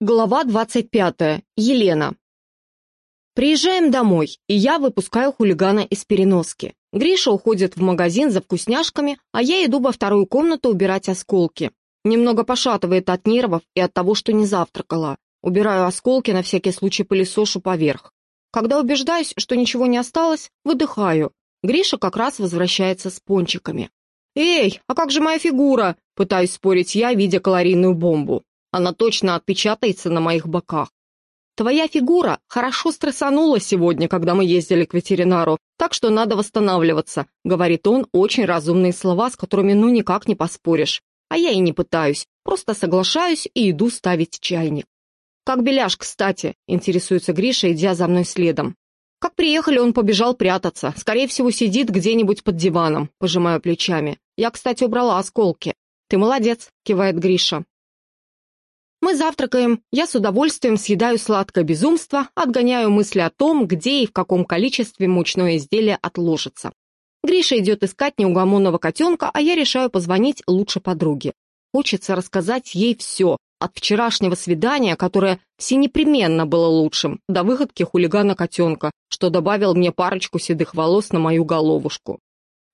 Глава 25. Елена. Приезжаем домой, и я выпускаю хулигана из переноски. Гриша уходит в магазин за вкусняшками, а я иду во вторую комнату убирать осколки. Немного пошатывает от нервов и от того, что не завтракала. Убираю осколки, на всякий случай пылесошу поверх. Когда убеждаюсь, что ничего не осталось, выдыхаю. Гриша как раз возвращается с пончиками. «Эй, а как же моя фигура?» Пытаюсь спорить я, видя калорийную бомбу. Она точно отпечатается на моих боках. Твоя фигура хорошо стрессанула сегодня, когда мы ездили к ветеринару, так что надо восстанавливаться», — говорит он очень разумные слова, с которыми ну никак не поспоришь. А я и не пытаюсь, просто соглашаюсь и иду ставить чайник. «Как беляш, кстати», — интересуется Гриша, идя за мной следом. «Как приехали, он побежал прятаться. Скорее всего, сидит где-нибудь под диваном», — пожимаю плечами. «Я, кстати, убрала осколки». «Ты молодец», — кивает Гриша. Мы завтракаем, я с удовольствием съедаю сладкое безумство, отгоняю мысли о том, где и в каком количестве мучное изделие отложится. Гриша идет искать неугомонного котенка, а я решаю позвонить лучше подруге. Хочется рассказать ей все, от вчерашнего свидания, которое все непременно было лучшим, до выходки хулигана-котенка, что добавил мне парочку седых волос на мою головушку.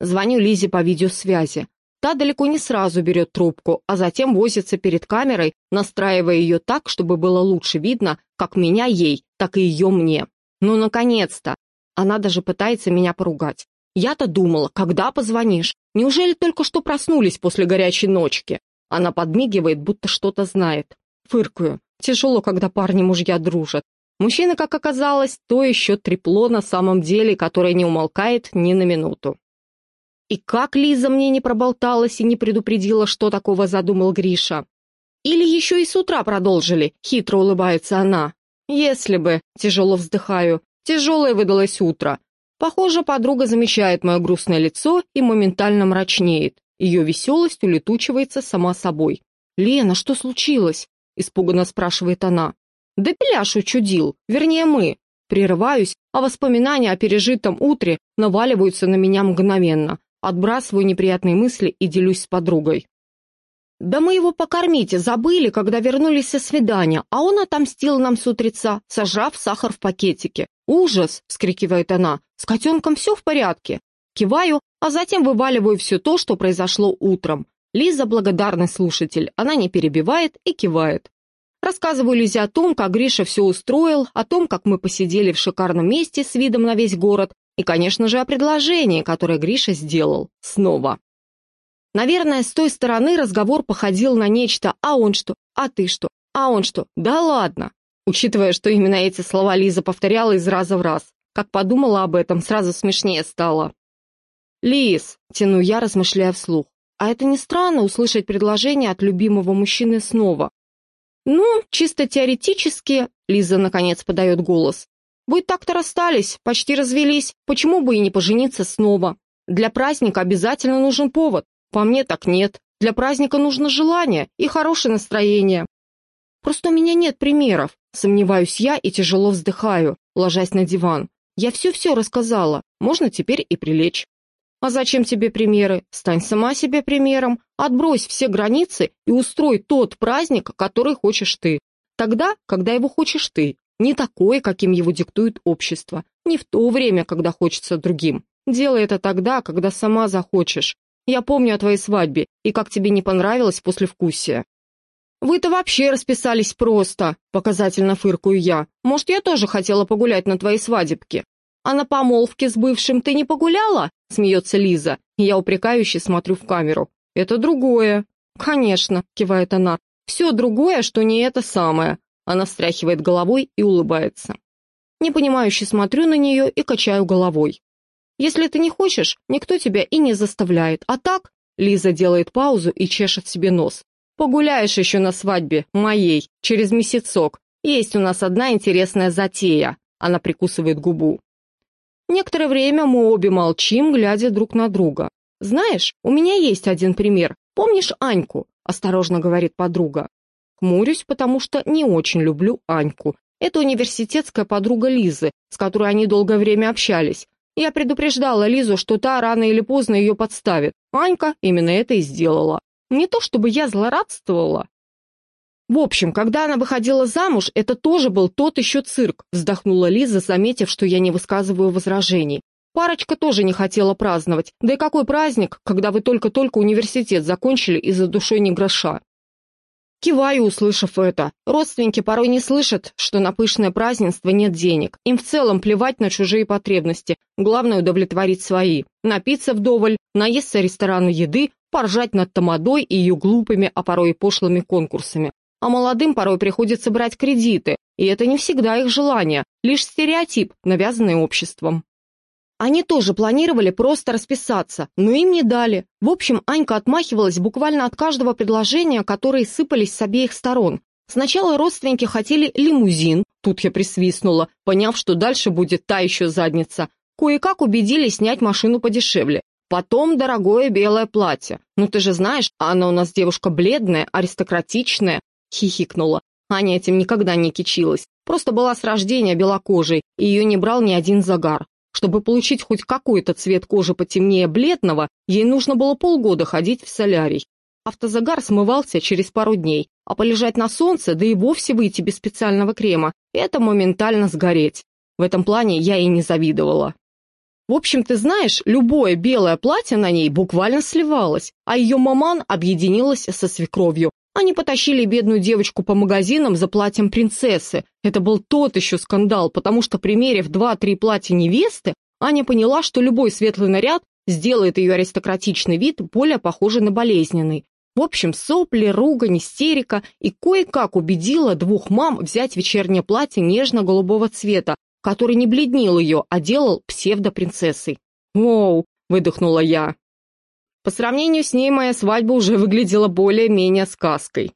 Звоню Лизе по видеосвязи. Та далеко не сразу берет трубку, а затем возится перед камерой, настраивая ее так, чтобы было лучше видно, как меня ей, так и ее мне. Ну, наконец-то! Она даже пытается меня поругать. Я-то думала, когда позвонишь? Неужели только что проснулись после горячей ночки? Она подмигивает, будто что-то знает. Фыркаю. Тяжело, когда парни-мужья дружат. Мужчина, как оказалось, то еще трепло на самом деле, которое не умолкает ни на минуту. И как Лиза мне не проболталась и не предупредила, что такого задумал Гриша? Или еще и с утра продолжили, хитро улыбается она. Если бы, тяжело вздыхаю, тяжелое выдалось утро. Похоже, подруга замечает мое грустное лицо и моментально мрачнеет. Ее веселость улетучивается сама собой. «Лена, что случилось?» – испуганно спрашивает она. «Да Пеляш учудил, вернее мы». Прерываюсь, а воспоминания о пережитом утре наваливаются на меня мгновенно. Отбрасываю неприятные мысли и делюсь с подругой. «Да мы его покормите, забыли, когда вернулись со свидания, а он отомстил нам с утреца, сожрав сахар в пакетике. Ужас!» — вскрикивает она. «С котенком все в порядке?» Киваю, а затем вываливаю все то, что произошло утром. Лиза благодарный слушатель, она не перебивает и кивает. Рассказываю Лизе о том, как Гриша все устроил, о том, как мы посидели в шикарном месте с видом на весь город, и, конечно же, о предложении, которое Гриша сделал. Снова. Наверное, с той стороны разговор походил на нечто «а он что?», «а ты что?», «а он что?», «да ладно». Учитывая, что именно эти слова Лиза повторяла из раза в раз. Как подумала об этом, сразу смешнее стало. «Лиз», — тяну я, размышляя вслух, «а это не странно услышать предложение от любимого мужчины снова?» «Ну, чисто теоретически», — Лиза наконец подает голос, вы так-то расстались, почти развелись, почему бы и не пожениться снова? Для праздника обязательно нужен повод. По мне так нет. Для праздника нужно желание и хорошее настроение. Просто у меня нет примеров. Сомневаюсь я и тяжело вздыхаю, ложась на диван. Я все-все рассказала, можно теперь и прилечь. А зачем тебе примеры? Стань сама себе примером, отбрось все границы и устрой тот праздник, который хочешь ты. Тогда, когда его хочешь ты, не такой, каким его диктует общество. Не в то время, когда хочется другим. Делай это тогда, когда сама захочешь. Я помню о твоей свадьбе, и как тебе не понравилось после вкусия. «Вы-то вообще расписались просто», — показательно фыркую я. «Может, я тоже хотела погулять на твоей свадебке?» «А на помолвке с бывшим ты не погуляла?» — смеется Лиза, я упрекающе смотрю в камеру. «Это другое». «Конечно», — кивает она. «Все другое, что не это самое. Она встряхивает головой и улыбается. Непонимающе смотрю на нее и качаю головой. Если ты не хочешь, никто тебя и не заставляет. А так, Лиза делает паузу и чешет себе нос. Погуляешь еще на свадьбе, моей, через месяцок. Есть у нас одна интересная затея. Она прикусывает губу. Некоторое время мы обе молчим, глядя друг на друга. «Знаешь, у меня есть один пример. Помнишь Аньку?» – осторожно говорит подруга. Хмурюсь, потому что не очень люблю Аньку. Это университетская подруга Лизы, с которой они долгое время общались. Я предупреждала Лизу, что та рано или поздно ее подставит. Анька именно это и сделала. Не то чтобы я злорадствовала. В общем, когда она выходила замуж, это тоже был тот еще цирк, вздохнула Лиза, заметив, что я не высказываю возражений. Парочка тоже не хотела праздновать. Да и какой праздник, когда вы только-только университет закончили и за душой не гроша? Киваю, услышав это. Родственники порой не слышат, что на пышное празднество нет денег. Им в целом плевать на чужие потребности. Главное удовлетворить свои. Напиться вдоволь, наесться ресторана еды, поржать над тамадой и ее глупыми, а порой и пошлыми конкурсами а молодым порой приходится брать кредиты, и это не всегда их желание, лишь стереотип, навязанный обществом. Они тоже планировали просто расписаться, но им не дали. В общем, Анька отмахивалась буквально от каждого предложения, которые сыпались с обеих сторон. Сначала родственники хотели лимузин, тут я присвистнула, поняв, что дальше будет та еще задница. Кое-как убедили снять машину подешевле. Потом дорогое белое платье. Ну ты же знаешь, она у нас девушка бледная, аристократичная, хихикнула. Аня этим никогда не кичилась. Просто была с рождения белокожей, и ее не брал ни один загар. Чтобы получить хоть какой-то цвет кожи потемнее бледного, ей нужно было полгода ходить в солярий. Автозагар смывался через пару дней, а полежать на солнце, да и вовсе выйти без специального крема, это моментально сгореть. В этом плане я ей не завидовала. В общем, ты знаешь, любое белое платье на ней буквально сливалось, а ее маман объединилась со свекровью, они потащили бедную девочку по магазинам за платьем принцессы. Это был тот еще скандал, потому что, примерив два-три платья невесты, Аня поняла, что любой светлый наряд сделает ее аристократичный вид более похожий на болезненный. В общем, сопли, ругань, истерика и кое-как убедила двух мам взять вечернее платье нежно-голубого цвета, который не бледнил ее, а делал псевдопринцессой. «Воу!» — выдохнула я. По сравнению с ней моя свадьба уже выглядела более-менее сказкой.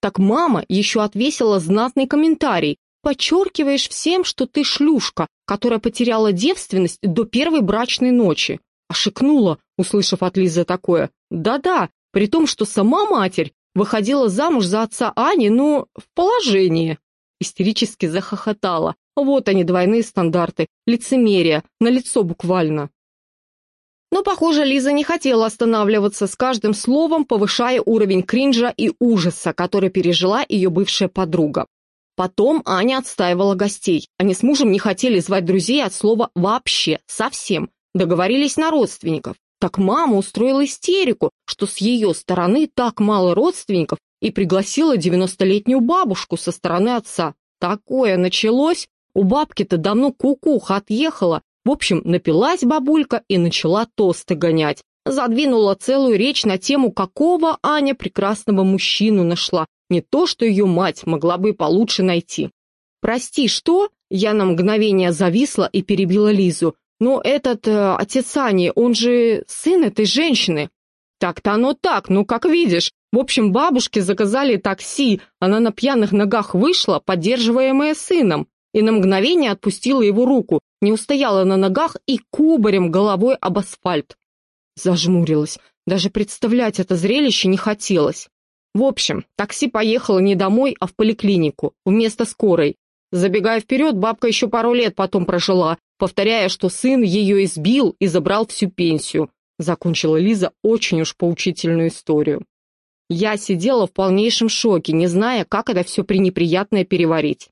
Так мама еще отвесила знатный комментарий. Подчеркиваешь всем, что ты шлюшка, которая потеряла девственность до первой брачной ночи. Ошикнула, услышав от Лизы такое. Да-да, при том, что сама матерь выходила замуж за отца Ани, но в положении. Истерически захохотала. Вот они, двойные стандарты, лицемерие, на лицо буквально. Но, похоже, Лиза не хотела останавливаться с каждым словом, повышая уровень кринжа и ужаса, который пережила ее бывшая подруга. Потом Аня отстаивала гостей. Они с мужем не хотели звать друзей от слова «вообще», совсем. Договорились на родственников. Так мама устроила истерику, что с ее стороны так мало родственников и пригласила 90-летнюю бабушку со стороны отца. Такое началось. У бабки-то давно кукуха отъехала, в общем, напилась бабулька и начала тосты гонять. Задвинула целую речь на тему, какого Аня прекрасного мужчину нашла. Не то, что ее мать могла бы получше найти. «Прости, что?» Я на мгновение зависла и перебила Лизу. «Но этот э, отец Ани, он же сын этой женщины». «Так-то оно так, ну как видишь. В общем, бабушке заказали такси, она на пьяных ногах вышла, поддерживаемая сыном и на мгновение отпустила его руку, не устояла на ногах и кубарем головой об асфальт. Зажмурилась. Даже представлять это зрелище не хотелось. В общем, такси поехало не домой, а в поликлинику, вместо скорой. Забегая вперед, бабка еще пару лет потом прожила, повторяя, что сын ее избил и забрал всю пенсию. Закончила Лиза очень уж поучительную историю. Я сидела в полнейшем шоке, не зная, как это все пренеприятное переварить.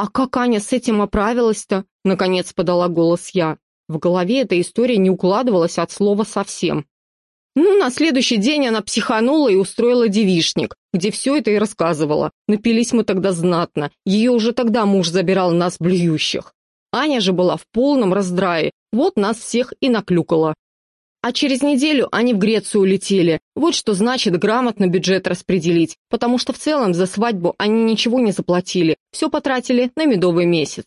«А как Аня с этим оправилась-то?» — наконец подала голос я. В голове эта история не укладывалась от слова совсем. Ну, на следующий день она психанула и устроила девишник, где все это и рассказывала. Напились мы тогда знатно. Ее уже тогда муж забирал нас блюющих. Аня же была в полном раздрае. Вот нас всех и наклюкала. А через неделю они в Грецию улетели. Вот что значит грамотно бюджет распределить, потому что в целом за свадьбу они ничего не заплатили, все потратили на медовый месяц.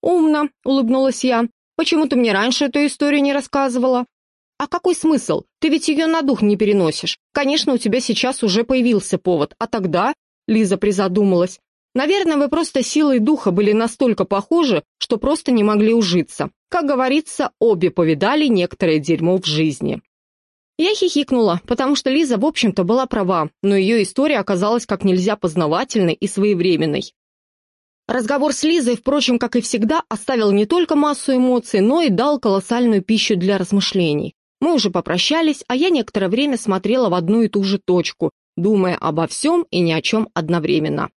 «Умно», — улыбнулась я. «Почему ты мне раньше эту историю не рассказывала?» «А какой смысл? Ты ведь ее на дух не переносишь. Конечно, у тебя сейчас уже появился повод. А тогда...» Лиза призадумалась. Наверное, вы просто силой духа были настолько похожи, что просто не могли ужиться. Как говорится, обе повидали некоторое дерьмо в жизни. Я хихикнула, потому что Лиза, в общем-то, была права, но ее история оказалась как нельзя познавательной и своевременной. Разговор с Лизой, впрочем, как и всегда, оставил не только массу эмоций, но и дал колоссальную пищу для размышлений. Мы уже попрощались, а я некоторое время смотрела в одну и ту же точку, думая обо всем и ни о чем одновременно.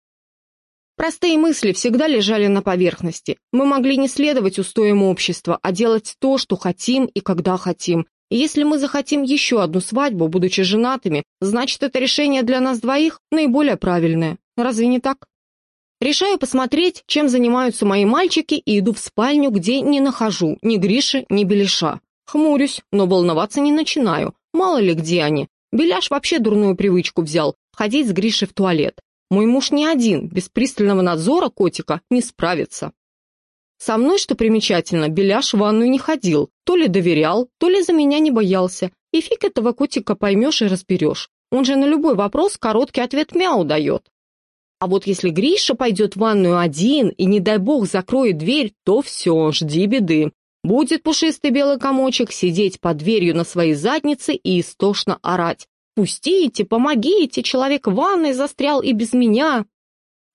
Простые мысли всегда лежали на поверхности. Мы могли не следовать устоям общества, а делать то, что хотим и когда хотим. И если мы захотим еще одну свадьбу, будучи женатыми, значит, это решение для нас двоих наиболее правильное. Разве не так? Решаю посмотреть, чем занимаются мои мальчики, и иду в спальню, где не нахожу ни Гриши, ни Беляша. Хмурюсь, но волноваться не начинаю. Мало ли где они. Беляш вообще дурную привычку взял – ходить с Гришей в туалет. Мой муж не один, без пристального надзора котика не справится. Со мной, что примечательно, Беляш в ванную не ходил, то ли доверял, то ли за меня не боялся. И фиг этого котика поймешь и разберешь. Он же на любой вопрос короткий ответ мяу дает. А вот если Гриша пойдет в ванную один и, не дай бог, закроет дверь, то все, жди беды. Будет пушистый белый комочек сидеть под дверью на своей заднице и истошно орать. «Пустите, помогите, человек в ванной застрял и без меня!»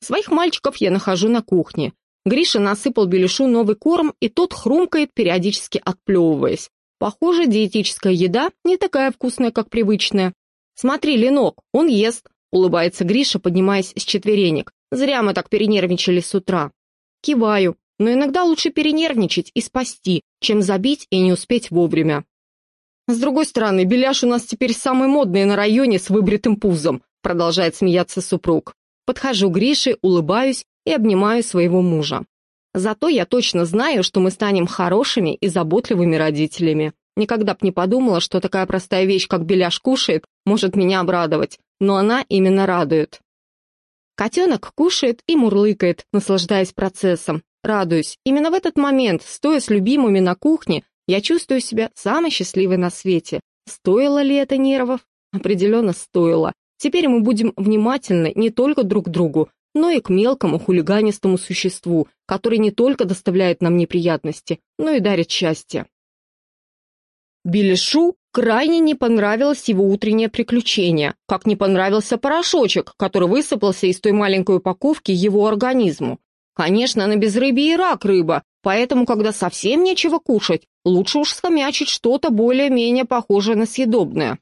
Своих мальчиков я нахожу на кухне. Гриша насыпал Беляшу новый корм, и тот хрумкает, периодически отплевываясь. Похоже, диетическая еда не такая вкусная, как привычная. «Смотри, Ленок, он ест», — улыбается Гриша, поднимаясь с четверенек. «Зря мы так перенервничали с утра». Киваю, но иногда лучше перенервничать и спасти, чем забить и не успеть вовремя. «С другой стороны, беляш у нас теперь самый модный на районе с выбритым пузом», продолжает смеяться супруг. Подхожу к Грише, улыбаюсь и обнимаю своего мужа. Зато я точно знаю, что мы станем хорошими и заботливыми родителями. Никогда б не подумала, что такая простая вещь, как беляш кушает, может меня обрадовать, но она именно радует. Котенок кушает и мурлыкает, наслаждаясь процессом. Радуюсь. Именно в этот момент, стоя с любимыми на кухне, я чувствую себя самой счастливой на свете. Стоило ли это нервов? Определенно стоило. Теперь мы будем внимательны не только друг к другу, но и к мелкому хулиганистому существу, который не только доставляет нам неприятности, но и дарит счастье. Белишу крайне не понравилось его утреннее приключение, как не понравился порошочек, который высыпался из той маленькой упаковки его организму. Конечно, на безрыбье и рак рыба, поэтому, когда совсем нечего кушать, лучше уж схомячить что-то более-менее похожее на съедобное.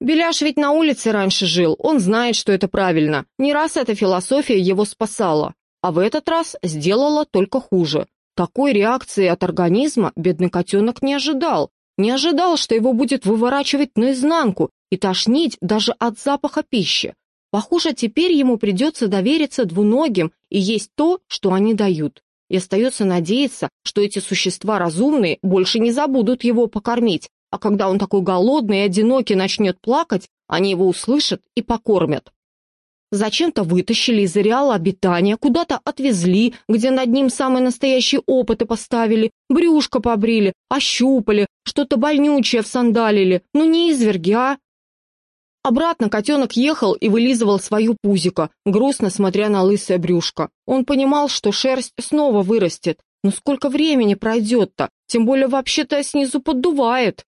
Беляш ведь на улице раньше жил, он знает, что это правильно. Не раз эта философия его спасала, а в этот раз сделала только хуже. Такой реакции от организма бедный котенок не ожидал. Не ожидал, что его будет выворачивать наизнанку и тошнить даже от запаха пищи. Похоже, теперь ему придется довериться двуногим и есть то, что они дают. И остается надеяться, что эти существа разумные больше не забудут его покормить, а когда он такой голодный и одинокий начнет плакать, они его услышат и покормят. Зачем-то вытащили из ареала обитания, куда-то отвезли, где над ним самые настоящие опыты поставили, брюшко побрили, ощупали, что-то больнючее всандалили. Ну не изверги, а? Обратно котенок ехал и вылизывал свою пузико, грустно смотря на лысое брюшко. Он понимал, что шерсть снова вырастет. Но сколько времени пройдет-то? Тем более вообще-то снизу поддувает.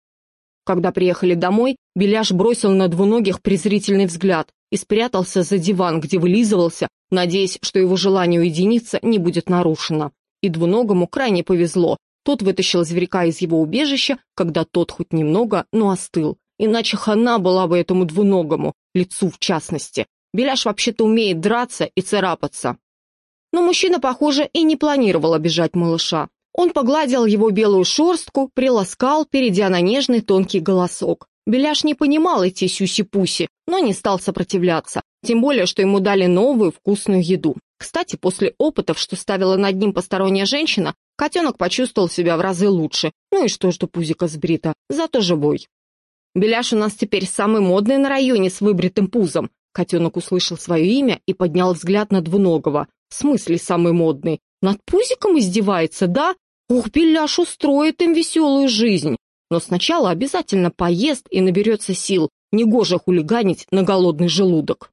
Когда приехали домой, Беляш бросил на двуногих презрительный взгляд и спрятался за диван, где вылизывался, надеясь, что его желание уединиться не будет нарушено. И двуногому крайне повезло. Тот вытащил зверька из его убежища, когда тот хоть немного, но остыл иначе хана была бы этому двуногому, лицу в частности. Беляш вообще-то умеет драться и царапаться. Но мужчина, похоже, и не планировал обижать малыша. Он погладил его белую шерстку, приласкал, перейдя на нежный тонкий голосок. Беляш не понимал эти сюси-пуси, но не стал сопротивляться, тем более, что ему дали новую вкусную еду. Кстати, после опытов, что ставила над ним посторонняя женщина, котенок почувствовал себя в разы лучше. Ну и что, что пузико сбрито, зато живой. Беляш у нас теперь самый модный на районе с выбритым пузом. Котенок услышал свое имя и поднял взгляд на двуногого. В смысле самый модный? Над пузиком издевается, да? Ух, Беляш устроит им веселую жизнь. Но сначала обязательно поест и наберется сил. Негоже хулиганить на голодный желудок.